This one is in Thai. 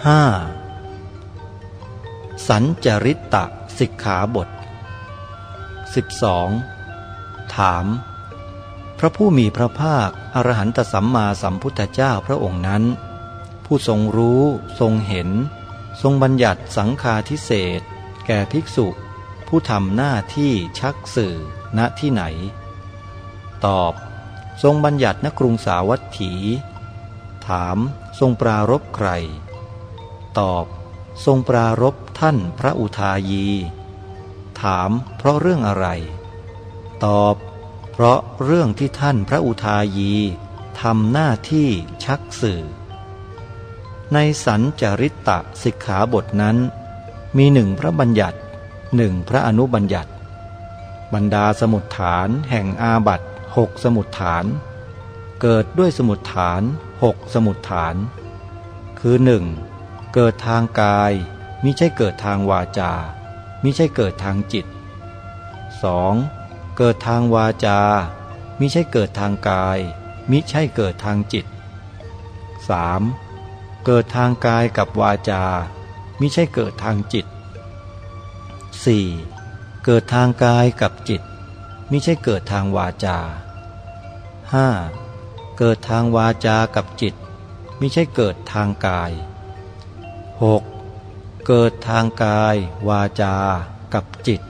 5. สัญจริตตะสิกขาบท 12. ถาม พระผู้มีพระภาค อรหันตสัมมาสัมพุทธเจ้าพระองค์นั้น ผู้ทรงรู้ทรงเห็น ทรงบัญญัติสังฆาทิเศษแก่ภิกษุ ผู้ทำหน้าที่ชักสื่อณที่ไหน ตอบ ทรงบัญญัติณกรุงสาวัตถี ถามทรงปรารบใคร ตอบ ทรงปรารบท่านพระอุทายี ถามเพราะเรื่องอะไร ตอบ เพราะเรื่องที่ท่านพระอุทายีทำหน้าที่ชักสื่อ ในสัญจริตตะสิกขาบทนั้น มีหนึ่งพระบัญญัติหนึ่งพระอนุบัญญัติ บรรดาสมุดฐานแห่งอาบัตหกสมุดฐาน เกิดด้วยสมุดฐานหกสมุดฐาน คือหนึ่ง เกิดทางกายมิใช่เกิดทางวาจามิใช่เกิดทางจิต 2. เกิดทางวาจามิใช่เกิดทางกายมิใช่เกิดทางจิต 3. เกิดทางกายกับวาจามิใช่เกิดทางจิต 4. เกิดทางกายกับจิตมิใช่เกิดทางวาจา 5. เกิดทางวาจากับจิตมิใช่เกิดทางกาย 6. เกิดทางกายวาจากับจิต